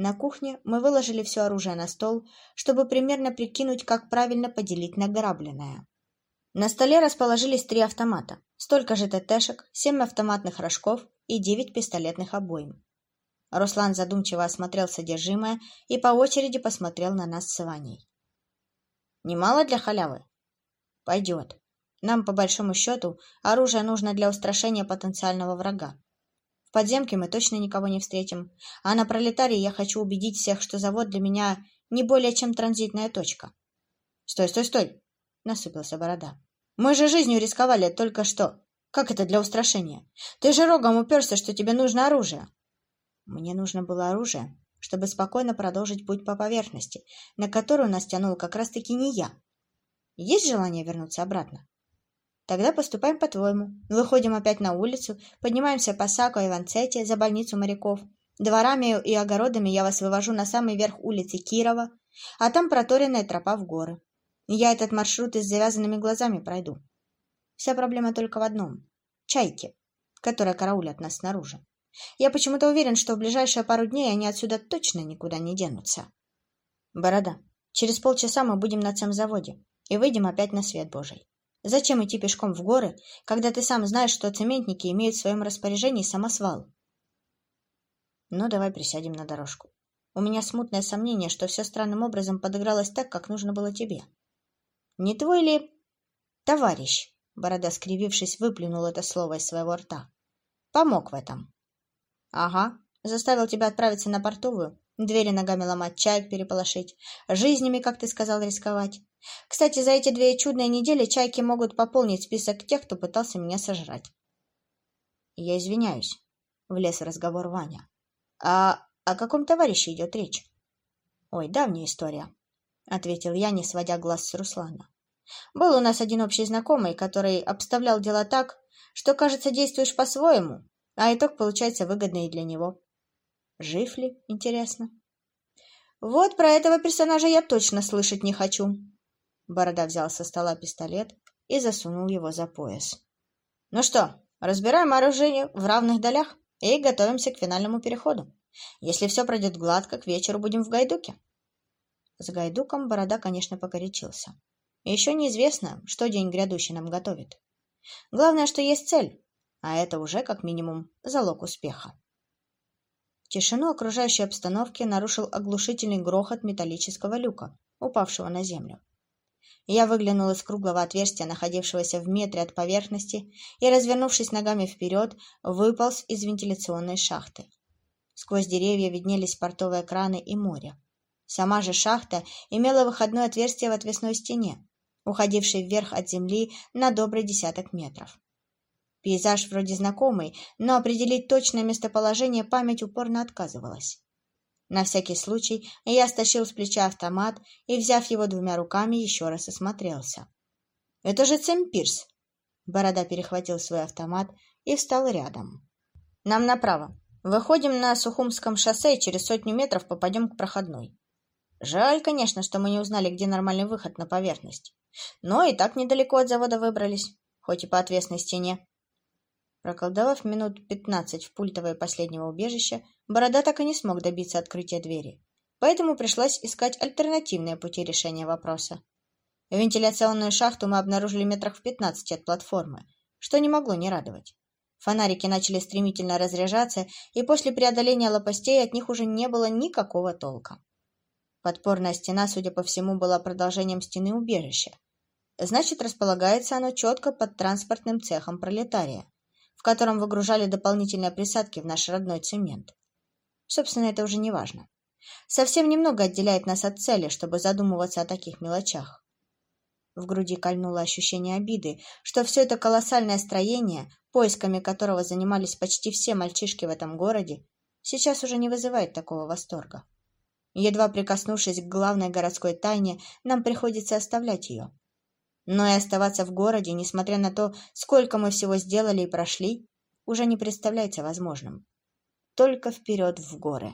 На кухне мы выложили все оружие на стол, чтобы примерно прикинуть, как правильно поделить награбленное. На столе расположились три автомата, столько же ТТшек, семь автоматных рожков и девять пистолетных обоим. Руслан задумчиво осмотрел содержимое и по очереди посмотрел на нас с Ваней. «Немало для халявы?» «Пойдет. Нам, по большому счету, оружие нужно для устрашения потенциального врага. В подземке мы точно никого не встретим, а на пролетарии я хочу убедить всех, что завод для меня не более чем транзитная точка». «Стой, стой, стой!» — насыпался Борода. «Мы же жизнью рисковали только что. Как это для устрашения? Ты же рогом уперся, что тебе нужно оружие». Мне нужно было оружие, чтобы спокойно продолжить путь по поверхности, на которую нас тянул как раз-таки не я. Есть желание вернуться обратно? Тогда поступаем по-твоему. Выходим опять на улицу, поднимаемся по Сако и Ванцете за больницу моряков. Дворами и огородами я вас вывожу на самый верх улицы Кирова, а там проторенная тропа в горы. Я этот маршрут и с завязанными глазами пройду. Вся проблема только в одном — чайки, которые караулят нас снаружи. Я почему-то уверен, что в ближайшие пару дней они отсюда точно никуда не денутся. Борода, через полчаса мы будем на цемзаводе и выйдем опять на свет Божий. Зачем идти пешком в горы, когда ты сам знаешь, что цементники имеют в своем распоряжении самосвал? Ну, давай присядем на дорожку. У меня смутное сомнение, что все странным образом подыгралось так, как нужно было тебе. Не твой ли товарищ, Борода, скривившись, выплюнул это слово из своего рта. Помог в этом. Ага, заставил тебя отправиться на портовую, двери ногами ломать, чаек переполошить, жизнями, как ты сказал, рисковать. Кстати, за эти две чудные недели чайки могут пополнить список тех, кто пытался меня сожрать. Я извиняюсь, — влез в разговор Ваня. А о каком товарище идет речь? Ой, давняя история, — ответил я, не сводя глаз с Руслана. Был у нас один общий знакомый, который обставлял дела так, что, кажется, действуешь по-своему, а итог получается выгодный и для него. Жив ли, интересно? Вот про этого персонажа я точно слышать не хочу. Борода взял со стола пистолет и засунул его за пояс. Ну что, разбираем оружие в равных долях и готовимся к финальному переходу. Если все пройдет гладко, к вечеру будем в Гайдуке. С Гайдуком Борода, конечно, покоричился. еще неизвестно, что день грядущий нам готовит. Главное, что есть цель, а это уже, как минимум, залог успеха. Тишину окружающей обстановки нарушил оглушительный грохот металлического люка, упавшего на землю. Я выглянул из круглого отверстия, находившегося в метре от поверхности, и, развернувшись ногами вперед, выполз из вентиляционной шахты. Сквозь деревья виднелись портовые краны и море. Сама же шахта имела выходное отверстие в отвесной стене, уходившей вверх от земли на добрый десяток метров. Пейзаж вроде знакомый, но определить точное местоположение память упорно отказывалась. На всякий случай я стащил с плеча автомат и, взяв его двумя руками, еще раз осмотрелся. «Это же Цемпирс!» Борода перехватил свой автомат и встал рядом. «Нам направо. Выходим на Сухумском шоссе и через сотню метров попадем к проходной. Жаль, конечно, что мы не узнали, где нормальный выход на поверхность. Но и так недалеко от завода выбрались, хоть и по отвесной стене. Проколдовав минут пятнадцать в пультовое последнего убежища, Борода так и не смог добиться открытия двери. Поэтому пришлось искать альтернативные пути решения вопроса. Вентиляционную шахту мы обнаружили метрах в пятнадцати от платформы, что не могло не радовать. Фонарики начали стремительно разряжаться, и после преодоления лопастей от них уже не было никакого толка. Подпорная стена, судя по всему, была продолжением стены убежища. Значит, располагается оно четко под транспортным цехом пролетария в котором выгружали дополнительные присадки в наш родной цемент. Собственно, это уже не важно. Совсем немного отделяет нас от цели, чтобы задумываться о таких мелочах. В груди кольнуло ощущение обиды, что все это колоссальное строение, поисками которого занимались почти все мальчишки в этом городе, сейчас уже не вызывает такого восторга. Едва прикоснувшись к главной городской тайне, нам приходится оставлять ее. Но и оставаться в городе, несмотря на то, сколько мы всего сделали и прошли, уже не представляется возможным. Только вперед в горы.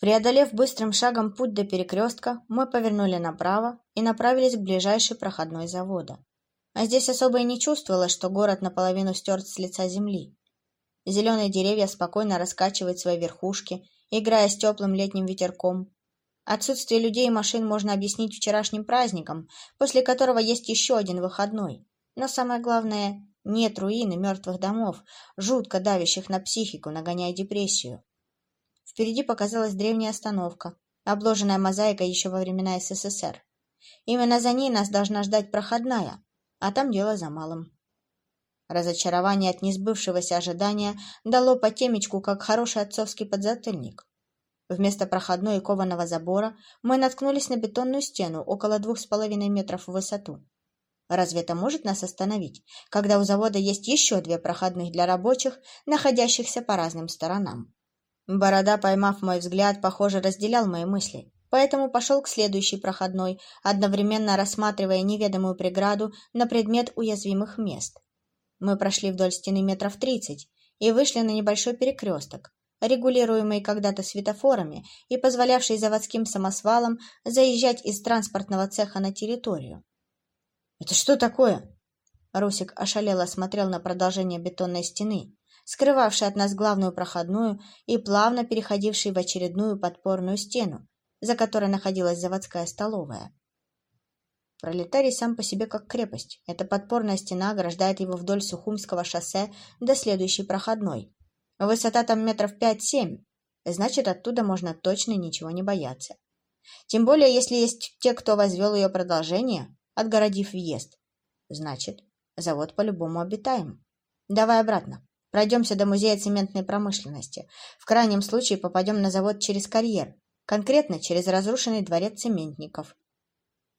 Преодолев быстрым шагом путь до перекрестка, мы повернули направо и направились к ближайшей проходной завода. А здесь особо и не чувствовалось, что город наполовину стерт с лица земли. Зеленые деревья спокойно раскачивают свои верхушки играя с теплым летним ветерком. Отсутствие людей и машин можно объяснить вчерашним праздником, после которого есть еще один выходной. Но самое главное, нет руин и мертвых домов, жутко давящих на психику, нагоняя депрессию. Впереди показалась древняя остановка, обложенная мозаикой еще во времена СССР. Именно за ней нас должна ждать проходная, а там дело за малым. Разочарование от несбывшегося ожидания дало по темечку, как хороший отцовский подзатыльник. Вместо проходной и кованого забора мы наткнулись на бетонную стену около двух с половиной метров в высоту. Разве это может нас остановить, когда у завода есть еще две проходных для рабочих, находящихся по разным сторонам? Борода, поймав мой взгляд, похоже, разделял мои мысли, поэтому пошел к следующей проходной, одновременно рассматривая неведомую преграду на предмет уязвимых мест. Мы прошли вдоль стены метров тридцать и вышли на небольшой перекресток, регулируемый когда-то светофорами и позволявший заводским самосвалам заезжать из транспортного цеха на территорию. «Это что такое?» Русик ошалело смотрел на продолжение бетонной стены, скрывавшей от нас главную проходную и плавно переходившей в очередную подпорную стену, за которой находилась заводская столовая. Пролетарий сам по себе как крепость. Эта подпорная стена ограждает его вдоль Сухумского шоссе до следующей проходной. Высота там метров пять-семь. Значит, оттуда можно точно ничего не бояться. Тем более, если есть те, кто возвел ее продолжение, отгородив въезд. Значит, завод по-любому обитаем. Давай обратно. Пройдемся до музея цементной промышленности. В крайнем случае попадем на завод через карьер, конкретно через разрушенный дворец цементников.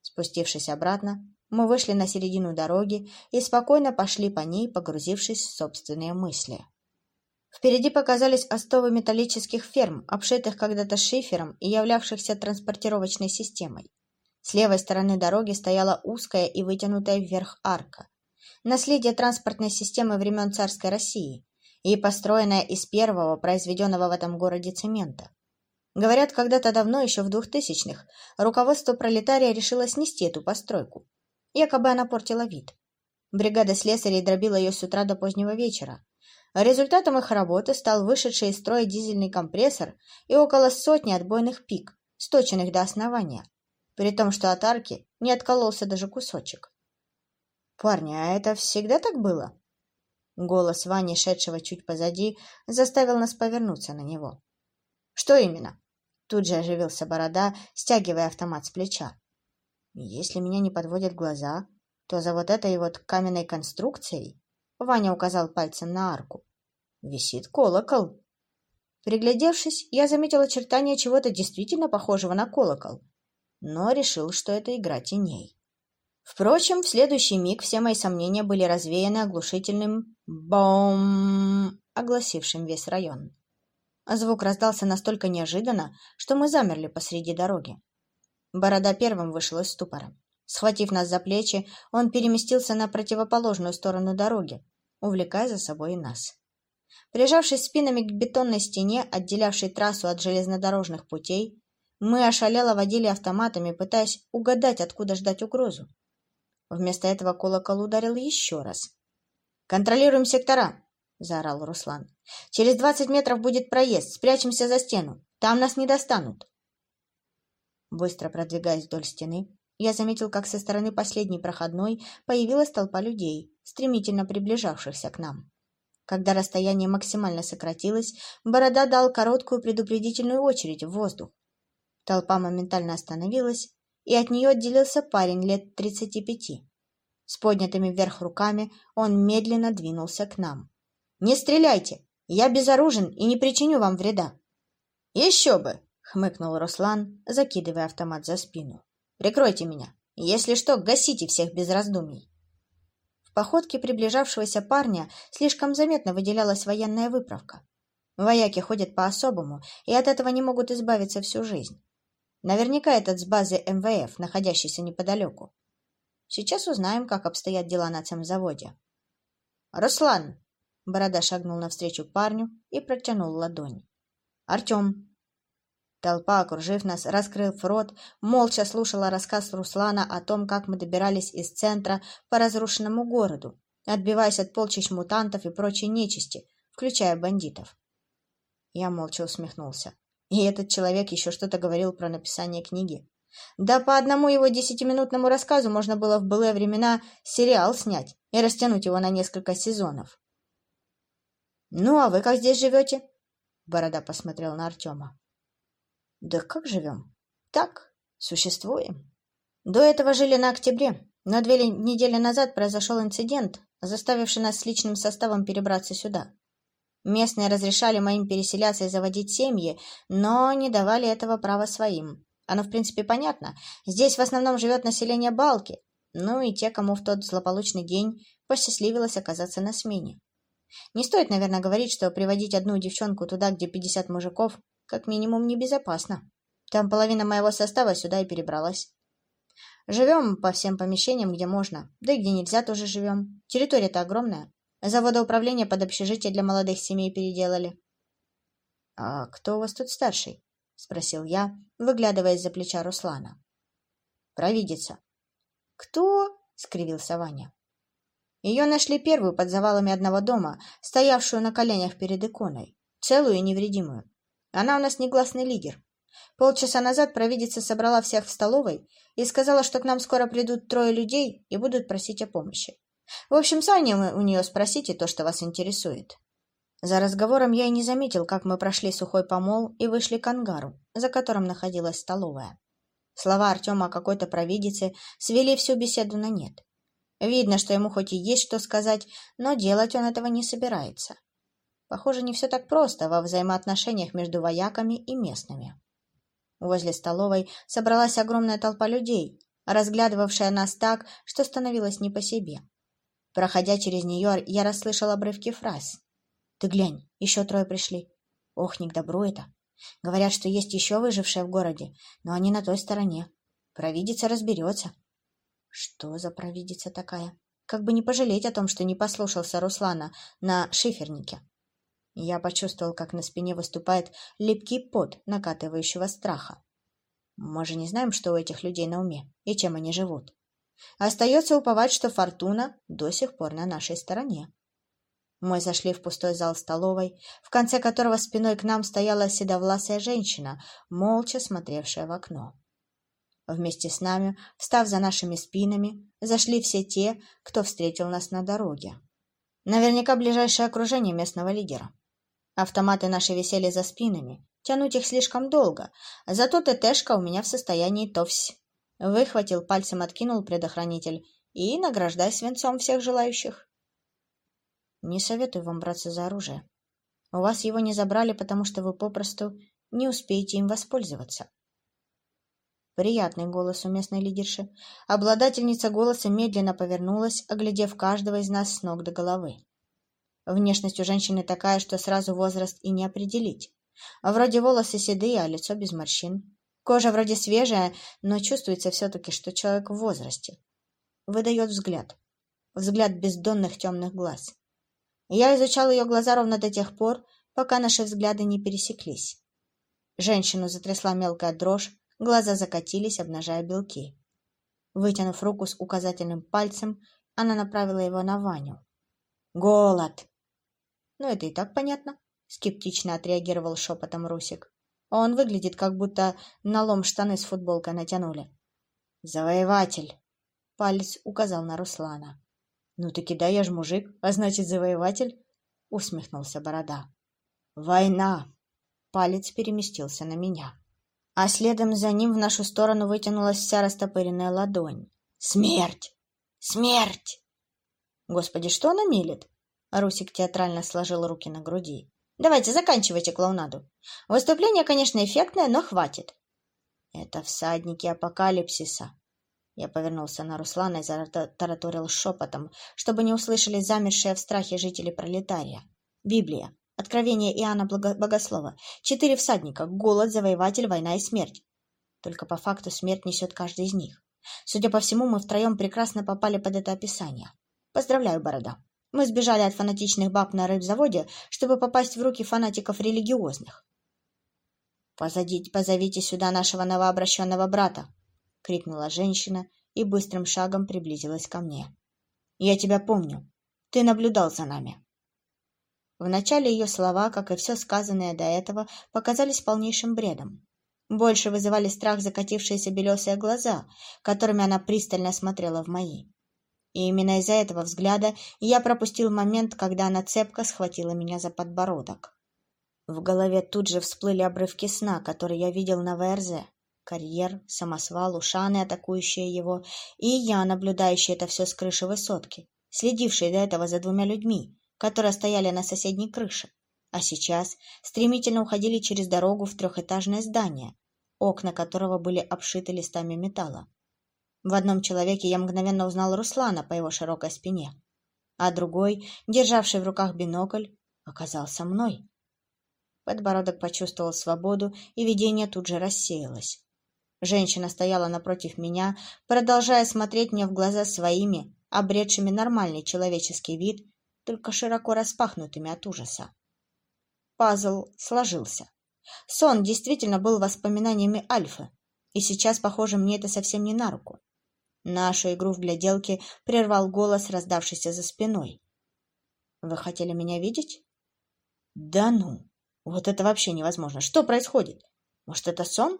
Спустившись обратно, мы вышли на середину дороги и спокойно пошли по ней, погрузившись в собственные мысли. Впереди показались остовы металлических ферм, обшитых когда-то шифером и являвшихся транспортировочной системой. С левой стороны дороги стояла узкая и вытянутая вверх арка. Наследие транспортной системы времен царской России и построенная из первого произведенного в этом городе цемента. Говорят, когда-то давно, еще в двухтысячных, руководство пролетария решило снести эту постройку. Якобы она портила вид. Бригада слесарей дробила ее с утра до позднего вечера. Результатом их работы стал вышедший из строя дизельный компрессор и около сотни отбойных пик, сточенных до основания, при том, что от арки не откололся даже кусочек. «Парни, а это всегда так было?» Голос Вани, шедшего чуть позади, заставил нас повернуться на него. «Что именно?» Тут же оживился Борода, стягивая автомат с плеча. «Если меня не подводят глаза, то за вот этой вот каменной конструкцией Ваня указал пальцем на арку. Висит колокол. Приглядевшись, я заметил очертания чего-то действительно похожего на колокол, но решил, что это игра теней. Впрочем, в следующий миг все мои сомнения были развеяны оглушительным «бом», огласившим весь район. Звук раздался настолько неожиданно, что мы замерли посреди дороги. Борода первым вышел из ступора. Схватив нас за плечи, он переместился на противоположную сторону дороги, увлекая за собой и нас. Прижавшись спинами к бетонной стене, отделявшей трассу от железнодорожных путей, мы ошалело водили автоматами, пытаясь угадать, откуда ждать угрозу. Вместо этого колокол ударил еще раз. «Контролируем сектора!» — заорал Руслан. «Через двадцать метров будет проезд. Спрячемся за стену. Там нас не достанут». Быстро продвигаясь вдоль стены, я заметил, как со стороны последней проходной появилась толпа людей, стремительно приближавшихся к нам. Когда расстояние максимально сократилось, Борода дал короткую предупредительную очередь в воздух. Толпа моментально остановилась, и от нее отделился парень лет тридцати пяти. С поднятыми вверх руками он медленно двинулся к нам. «Не стреляйте! Я безоружен и не причиню вам вреда!» «Еще бы!» — хмыкнул Руслан, закидывая автомат за спину. «Прикройте меня! Если что, гасите всех без раздумий!» В походке приближавшегося парня слишком заметно выделялась военная выправка. Вояки ходят по-особому и от этого не могут избавиться всю жизнь. Наверняка этот с базы МВФ, находящейся неподалеку. Сейчас узнаем, как обстоят дела на цемзаводе. «Руслан!» — Борода шагнул навстречу парню и протянул ладонь. «Артем!» Толпа, окружив нас, раскрыв рот, молча слушала рассказ Руслана о том, как мы добирались из центра по разрушенному городу, отбиваясь от полчищ мутантов и прочей нечисти, включая бандитов. Я молча усмехнулся. И этот человек еще что-то говорил про написание книги. Да по одному его десятиминутному рассказу можно было в былые времена сериал снять и растянуть его на несколько сезонов. «Ну, а вы как здесь живете?» Борода посмотрел на Артема. «Да как живем? Так, существуем. До этого жили на октябре, но две недели назад произошел инцидент, заставивший нас с личным составом перебраться сюда. Местные разрешали моим переселяться и заводить семьи, но не давали этого права своим. Оно, в принципе, понятно. Здесь в основном живет население Балки, ну и те, кому в тот злополучный день посчастливилось оказаться на смене. Не стоит, наверное, говорить, что приводить одну девчонку туда, где 50 мужиков, как минимум небезопасно. Там половина моего состава сюда и перебралась. Живем по всем помещениям, где можно, да и где нельзя тоже живем. Территория-то огромная. Завода управления под общежитие для молодых семей переделали. — А кто у вас тут старший? — спросил я, выглядывая из-за плеча Руслана. — Провидица. — Кто? — скривился Ваня. Ее нашли первую под завалами одного дома, стоявшую на коленях перед иконой, целую и невредимую. Она у нас негласный лидер. Полчаса назад провидица собрала всех в столовой и сказала, что к нам скоро придут трое людей и будут просить о помощи. В общем, сами у нее спросите то, что вас интересует. За разговором я и не заметил, как мы прошли сухой помол и вышли к ангару, за которым находилась столовая. Слова Артема о какой-то провидице свели всю беседу на нет. Видно, что ему хоть и есть что сказать, но делать он этого не собирается. Похоже, не все так просто во взаимоотношениях между вояками и местными. Возле столовой собралась огромная толпа людей, разглядывавшая нас так, что становилось не по себе. Проходя через нее, я расслышал обрывки фраз. «Ты глянь, еще трое пришли. Ох, не к добру это. Говорят, что есть еще выжившие в городе, но они на той стороне. Провидица разберется». Что за провидица такая? Как бы не пожалеть о том, что не послушался Руслана на шифернике. Я почувствовал, как на спине выступает липкий пот накатывающего страха. Мы же не знаем, что у этих людей на уме и чем они живут. Остается уповать, что фортуна до сих пор на нашей стороне. Мы зашли в пустой зал столовой, в конце которого спиной к нам стояла седовласая женщина, молча смотревшая в окно. Вместе с нами, встав за нашими спинами, зашли все те, кто встретил нас на дороге. Наверняка ближайшее окружение местного лидера. Автоматы наши висели за спинами, тянуть их слишком долго, зато ТТшка у меня в состоянии товсь. Выхватил, пальцем откинул предохранитель и награждай свинцом всех желающих. Не советую вам браться за оружие. У вас его не забрали, потому что вы попросту не успеете им воспользоваться. Приятный голос у местной лидерши. Обладательница голоса медленно повернулась, оглядев каждого из нас с ног до головы. Внешность у женщины такая, что сразу возраст и не определить. Вроде волосы седые, а лицо без морщин. Кожа вроде свежая, но чувствуется все-таки, что человек в возрасте. Выдает взгляд. Взгляд бездонных темных глаз. Я изучал ее глаза ровно до тех пор, пока наши взгляды не пересеклись. Женщину затрясла мелкая дрожь, глаза закатились, обнажая белки. Вытянув руку с указательным пальцем, она направила его на Ваню. «Голод!» «Ну, это и так понятно», — скептично отреагировал шепотом Русик. Он выглядит, как будто налом штаны с футболкой натянули. «Завоеватель!» — палец указал на Руслана. «Ну ты кидай, я ж мужик, а значит, завоеватель!» — усмехнулся Борода. «Война!» — палец переместился на меня. А следом за ним в нашу сторону вытянулась вся растопыренная ладонь. «Смерть! Смерть!» «Господи, что она мелет?» Русик театрально сложил руки на груди. Давайте, заканчивайте клоунаду. Выступление, конечно, эффектное, но хватит. Это всадники апокалипсиса. Я повернулся на Руслана и затараторил шепотом, чтобы не услышали замершие в страхе жители пролетария. Библия. Откровение Иоанна Богослова. Четыре всадника. Голод, завоеватель, война и смерть. Только по факту смерть несет каждый из них. Судя по всему, мы втроем прекрасно попали под это описание. Поздравляю, Борода. Мы сбежали от фанатичных баб на рыбзаводе, чтобы попасть в руки фанатиков религиозных. «Позади, позовите сюда нашего новообращенного брата!» — крикнула женщина и быстрым шагом приблизилась ко мне. «Я тебя помню. Ты наблюдал за нами». Вначале ее слова, как и все сказанное до этого, показались полнейшим бредом. Больше вызывали страх закатившиеся белесые глаза, которыми она пристально смотрела в мои. И именно из-за этого взгляда я пропустил момент, когда она цепко схватила меня за подбородок. В голове тут же всплыли обрывки сна, которые я видел на ВРЗ. Карьер, самосвал, ушаны, атакующие его, и я, наблюдающий это все с крыши высотки, следивший до этого за двумя людьми, которые стояли на соседней крыше, а сейчас стремительно уходили через дорогу в трехэтажное здание, окна которого были обшиты листами металла. В одном человеке я мгновенно узнал Руслана по его широкой спине, а другой, державший в руках бинокль, оказался мной. Подбородок почувствовал свободу, и видение тут же рассеялось. Женщина стояла напротив меня, продолжая смотреть мне в глаза своими, обретшими нормальный человеческий вид, только широко распахнутыми от ужаса. Пазл сложился. Сон действительно был воспоминаниями Альфы, и сейчас, похоже, мне это совсем не на руку. Нашу игру в гляделки прервал голос, раздавшийся за спиной. «Вы хотели меня видеть?» «Да ну! Вот это вообще невозможно! Что происходит? Может, это сон?»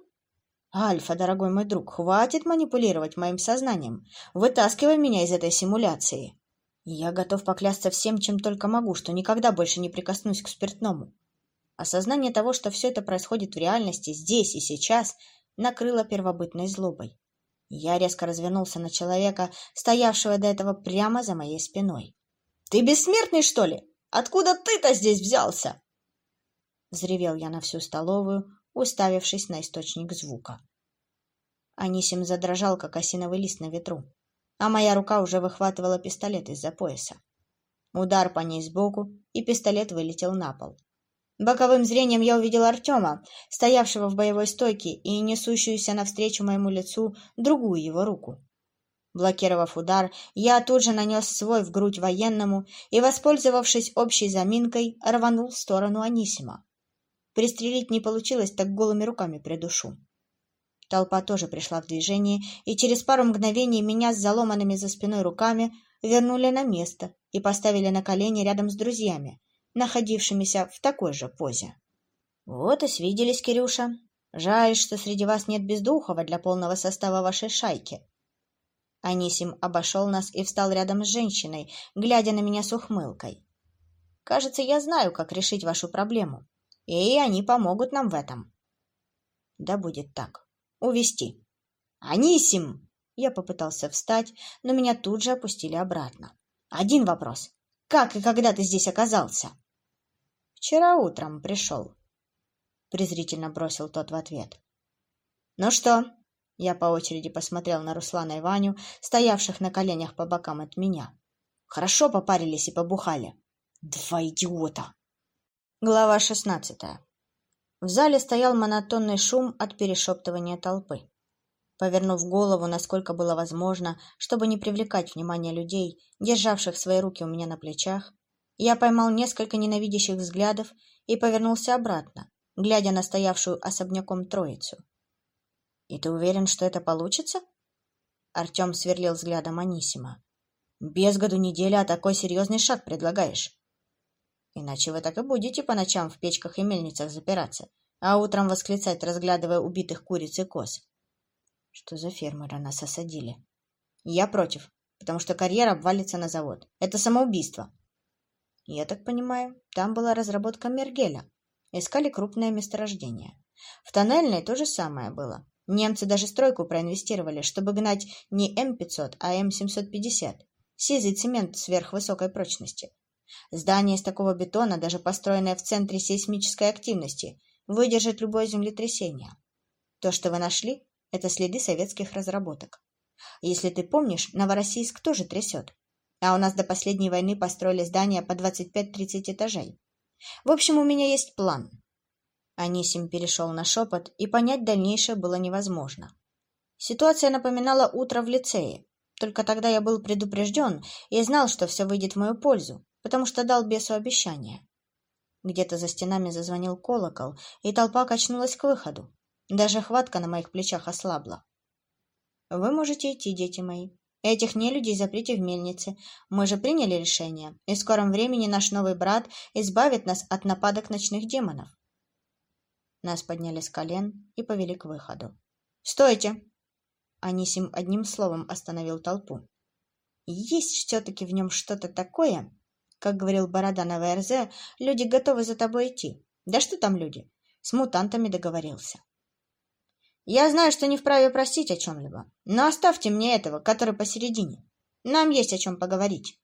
«Альфа, дорогой мой друг, хватит манипулировать моим сознанием. Вытаскивай меня из этой симуляции. Я готов поклясться всем, чем только могу, что никогда больше не прикоснусь к спиртному. Осознание того, что все это происходит в реальности, здесь и сейчас, накрыло первобытной злобой. Я резко развернулся на человека, стоявшего до этого прямо за моей спиной. «Ты бессмертный, что ли? Откуда ты-то здесь взялся?» Взревел я на всю столовую, уставившись на источник звука. Анисим задрожал, как осиновый лист на ветру, а моя рука уже выхватывала пистолет из-за пояса. Удар по ней сбоку, и пистолет вылетел на пол. Боковым зрением я увидел Артема, стоявшего в боевой стойке и несущуюся навстречу моему лицу другую его руку. Блокировав удар, я тут же нанес свой в грудь военному и, воспользовавшись общей заминкой, рванул в сторону Анисима. Пристрелить не получилось, так голыми руками придушу. Толпа тоже пришла в движение, и через пару мгновений меня с заломанными за спиной руками вернули на место и поставили на колени рядом с друзьями, находившимися в такой же позе. Вот и свиделись, Кирюша. Жаль, что среди вас нет бездухова для полного состава вашей шайки. Анисим обошел нас и встал рядом с женщиной, глядя на меня с ухмылкой. Кажется, я знаю, как решить вашу проблему, и они помогут нам в этом. Да будет так. Увести. Анисим! Я попытался встать, но меня тут же опустили обратно. Один вопрос. Как и когда ты здесь оказался? Вчера утром пришел. Презрительно бросил тот в ответ. Ну что? Я по очереди посмотрел на Руслана и Ваню, стоявших на коленях по бокам от меня. Хорошо попарились и побухали. Два идиота! Глава шестнадцатая. В зале стоял монотонный шум от перешептывания толпы. Повернув голову, насколько было возможно, чтобы не привлекать внимание людей, державших свои руки у меня на плечах, я поймал несколько ненавидящих взглядов и повернулся обратно, глядя на стоявшую особняком троицу. «И ты уверен, что это получится?» Артем сверлил взглядом Анисима. «Без году неделя, а такой серьезный шаг предлагаешь?» «Иначе вы так и будете по ночам в печках и мельницах запираться, а утром восклицать, разглядывая убитых куриц и коз. Что за фермеры нас осадили? Я против, потому что карьера обвалится на завод. Это самоубийство. Я так понимаю, там была разработка Мергеля. Искали крупное месторождение. В тоннельной то же самое было. Немцы даже стройку проинвестировали, чтобы гнать не М-500, а М-750. Сизый цемент сверхвысокой прочности. Здание из такого бетона, даже построенное в центре сейсмической активности, выдержит любое землетрясение. То, что вы нашли, это следы советских разработок. Если ты помнишь, Новороссийск тоже трясет. А у нас до последней войны построили здания по 25-30 этажей. В общем, у меня есть план. Анисим перешел на шепот, и понять дальнейшее было невозможно. Ситуация напоминала утро в лицее. Только тогда я был предупрежден и знал, что все выйдет в мою пользу, потому что дал бесу обещание. Где-то за стенами зазвонил колокол, и толпа качнулась к выходу. Даже хватка на моих плечах ослабла. «Вы можете идти, дети мои. Этих нелюдей заприте в мельнице. Мы же приняли решение, и в скором времени наш новый брат избавит нас от нападок ночных демонов. Нас подняли с колен и повели к выходу. «Стойте!» Анисим одним словом остановил толпу. «Есть все-таки в нем что-то такое, как говорил Борода на ВРЗ, люди готовы за тобой идти. Да что там люди? С мутантами договорился. Я знаю, что не вправе просить о чем-либо, но оставьте мне этого, который посередине. Нам есть о чем поговорить.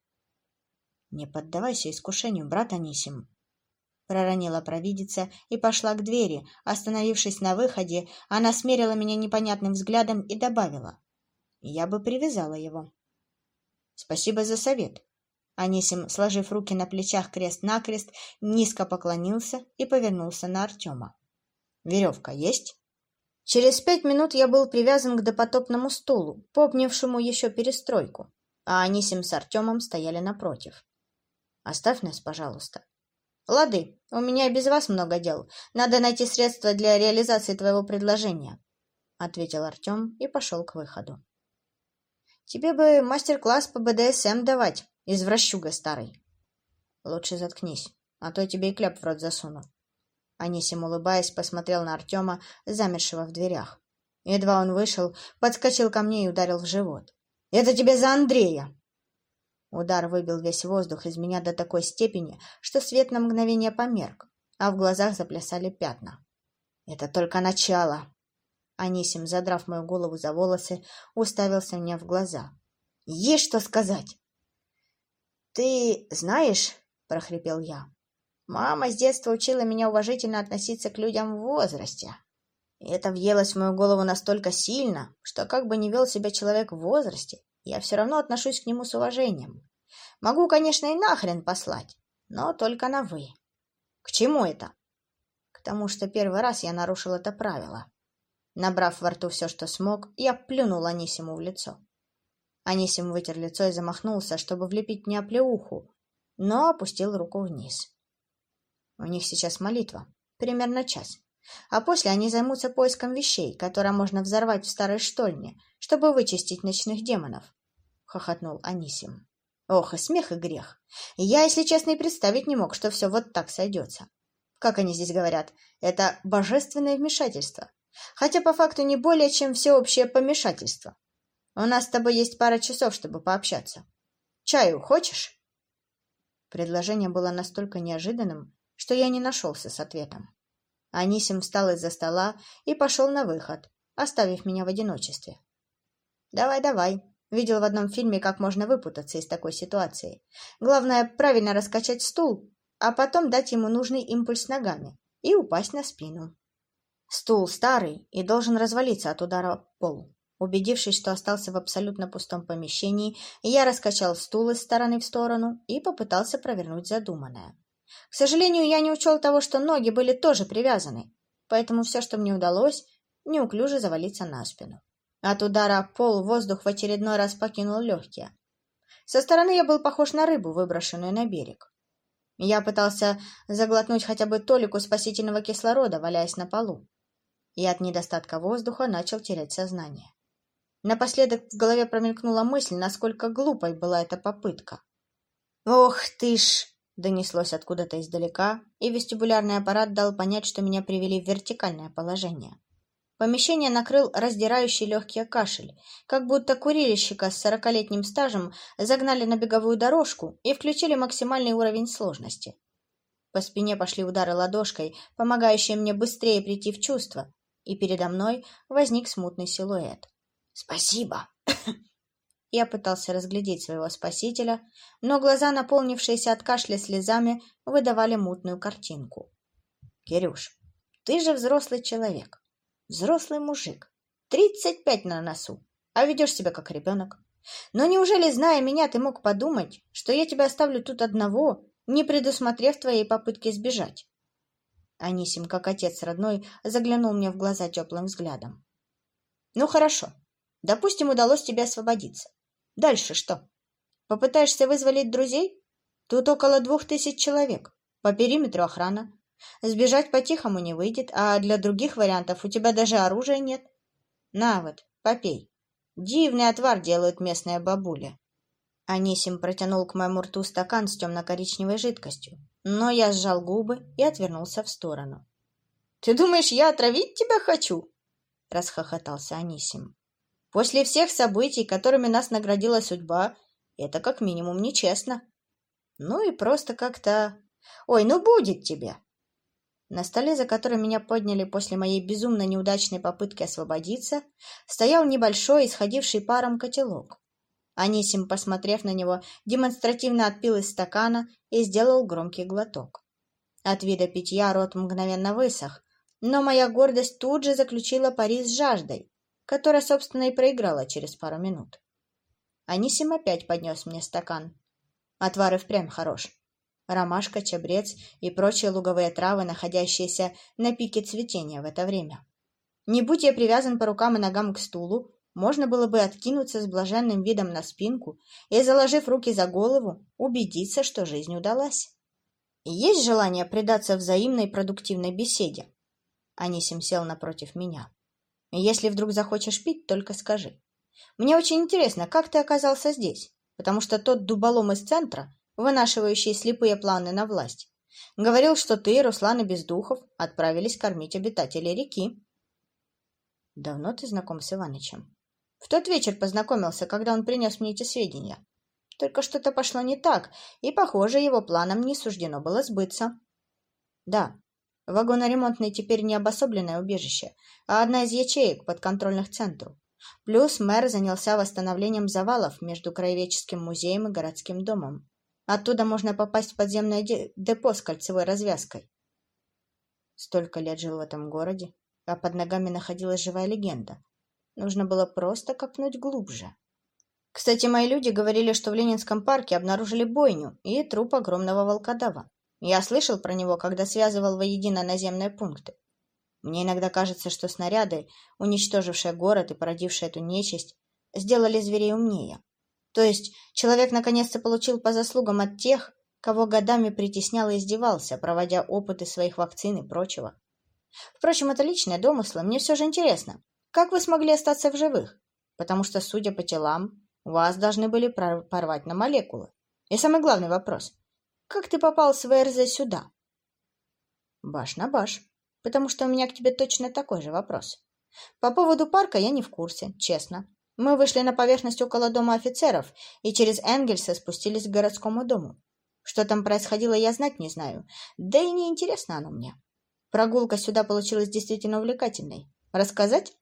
Не поддавайся искушению, брат Анисим. Проронила провидица и пошла к двери. Остановившись на выходе, она смерила меня непонятным взглядом и добавила. Я бы привязала его. Спасибо за совет. Анисим, сложив руки на плечах крест-накрест, низко поклонился и повернулся на Артема. «Веревка есть?» Через пять минут я был привязан к допотопному стулу, попнившему еще перестройку, а Анисим с Артемом стояли напротив. «Оставь нас, пожалуйста». «Лады, у меня и без вас много дел. Надо найти средства для реализации твоего предложения», — ответил Артем и пошел к выходу. «Тебе бы мастер-класс по БДСМ давать», Извращуга старый. Лучше заткнись, а то я тебе и кляп в рот засуну. Анисим, улыбаясь, посмотрел на Артема, замершего в дверях. Едва он вышел, подскочил ко мне и ударил в живот. «Это тебе за Андрея!» Удар выбил весь воздух из меня до такой степени, что свет на мгновение померк, а в глазах заплясали пятна. «Это только начало!» Анисим, задрав мою голову за волосы, уставился мне в глаза. «Есть что сказать!» «Ты знаешь, — прохрипел я, — мама с детства учила меня уважительно относиться к людям в возрасте. И это въелось в мою голову настолько сильно, что как бы ни вел себя человек в возрасте, я все равно отношусь к нему с уважением. Могу, конечно, и нахрен послать, но только на «вы». К чему это? К тому, что первый раз я нарушил это правило. Набрав во рту все, что смог, я плюнул Анисиму в лицо. Анисим вытер лицо и замахнулся, чтобы влепить мне оплеуху, но опустил руку вниз. У них сейчас молитва, примерно час. А после они займутся поиском вещей, которые можно взорвать в старой штольне, чтобы вычистить ночных демонов, — хохотнул Анисим. Ох, и смех, и грех. Я, если честно, и представить не мог, что все вот так сойдется. Как они здесь говорят, это божественное вмешательство. Хотя по факту не более, чем всеобщее помешательство. У нас с тобой есть пара часов, чтобы пообщаться. Чаю хочешь?» Предложение было настолько неожиданным, что я не нашелся с ответом. Анисим встал из-за стола и пошел на выход, оставив меня в одиночестве. «Давай, давай!» Видел в одном фильме, как можно выпутаться из такой ситуации. Главное, правильно раскачать стул, а потом дать ему нужный импульс ногами и упасть на спину. Стул старый и должен развалиться от удара пол. Убедившись, что остался в абсолютно пустом помещении, я раскачал стул из стороны в сторону и попытался провернуть задуманное. К сожалению, я не учел того, что ноги были тоже привязаны, поэтому все, что мне удалось, неуклюже завалиться на спину. От удара пол воздух в очередной раз покинул легкие. Со стороны я был похож на рыбу, выброшенную на берег. Я пытался заглотнуть хотя бы толику спасительного кислорода, валяясь на полу. И от недостатка воздуха начал терять сознание. Напоследок в голове промелькнула мысль, насколько глупой была эта попытка. «Ох ты ж!» — донеслось откуда-то издалека, и вестибулярный аппарат дал понять, что меня привели в вертикальное положение. Помещение накрыл раздирающий легкий кашель, как будто курильщика с сорокалетним стажем загнали на беговую дорожку и включили максимальный уровень сложности. По спине пошли удары ладошкой, помогающие мне быстрее прийти в чувство, и передо мной возник смутный силуэт. «Спасибо!» Я пытался разглядеть своего спасителя, но глаза, наполнившиеся от кашля слезами, выдавали мутную картинку. «Кирюш, ты же взрослый человек, взрослый мужик, тридцать пять на носу, а ведешь себя как ребенок. Но неужели, зная меня, ты мог подумать, что я тебя оставлю тут одного, не предусмотрев твоей попытки сбежать?» Анисим, как отец родной, заглянул мне в глаза теплым взглядом. «Ну хорошо, Допустим, удалось тебе освободиться. Дальше что? Попытаешься вызволить друзей? Тут около двух тысяч человек. По периметру охрана. Сбежать по-тихому не выйдет, а для других вариантов у тебя даже оружия нет. На вот, попей. Дивный отвар делают местные бабули. Анисим протянул к моему рту стакан с темно-коричневой жидкостью, но я сжал губы и отвернулся в сторону. — Ты думаешь, я отравить тебя хочу? — расхохотался Анисим. — После всех событий, которыми нас наградила судьба, это как минимум нечестно. Ну и просто как-то... Ой, ну будет тебе! На столе, за которым меня подняли после моей безумно неудачной попытки освободиться, стоял небольшой, исходивший паром котелок. Анисим, посмотрев на него, демонстративно отпил из стакана и сделал громкий глоток. От вида питья рот мгновенно высох, но моя гордость тут же заключила пари с жаждой, которая, собственно, и проиграла через пару минут. Анисим опять поднес мне стакан. Отвар и впрямь хорош ромашка, чабрец и прочие луговые травы, находящиеся на пике цветения в это время. Не будь я привязан по рукам и ногам к стулу, можно было бы откинуться с блаженным видом на спинку и, заложив руки за голову, убедиться, что жизнь удалась. Есть желание предаться взаимной продуктивной беседе. Анисим сел напротив меня. Если вдруг захочешь пить, только скажи. Мне очень интересно, как ты оказался здесь, потому что тот дуболом из центра вынашивающий слепые планы на власть. Говорил, что ты, Руслан и Бездухов отправились кормить обитателей реки. Давно ты знаком с Иванычем? В тот вечер познакомился, когда он принес мне эти сведения. Только что-то пошло не так, и, похоже, его планам не суждено было сбыться. Да, вагоноремонтный теперь не обособленное убежище, а одна из ячеек подконтрольных центру. Плюс мэр занялся восстановлением завалов между краеведческим музеем и городским домом. Оттуда можно попасть в подземное депо с кольцевой развязкой. Столько лет жил в этом городе, а под ногами находилась живая легенда. Нужно было просто копнуть глубже. Кстати, мои люди говорили, что в Ленинском парке обнаружили бойню и труп огромного волкодава. Я слышал про него, когда связывал воедино наземные пункты. Мне иногда кажется, что снаряды, уничтожившие город и породившие эту нечисть, сделали зверей умнее. То есть человек наконец-то получил по заслугам от тех, кого годами притеснял и издевался, проводя опыты своих вакцин и прочего. Впрочем, это личные домыслы. Мне все же интересно, как вы смогли остаться в живых? Потому что, судя по телам, вас должны были порвать на молекулы. И самый главный вопрос. Как ты попал с ВРЗ сюда? Баш на баш. Потому что у меня к тебе точно такой же вопрос. По поводу парка я не в курсе, честно. Мы вышли на поверхность около дома офицеров и через Энгельса спустились к городскому дому. Что там происходило, я знать не знаю. Да и не интересно оно мне. Прогулка сюда получилась действительно увлекательной. Рассказать?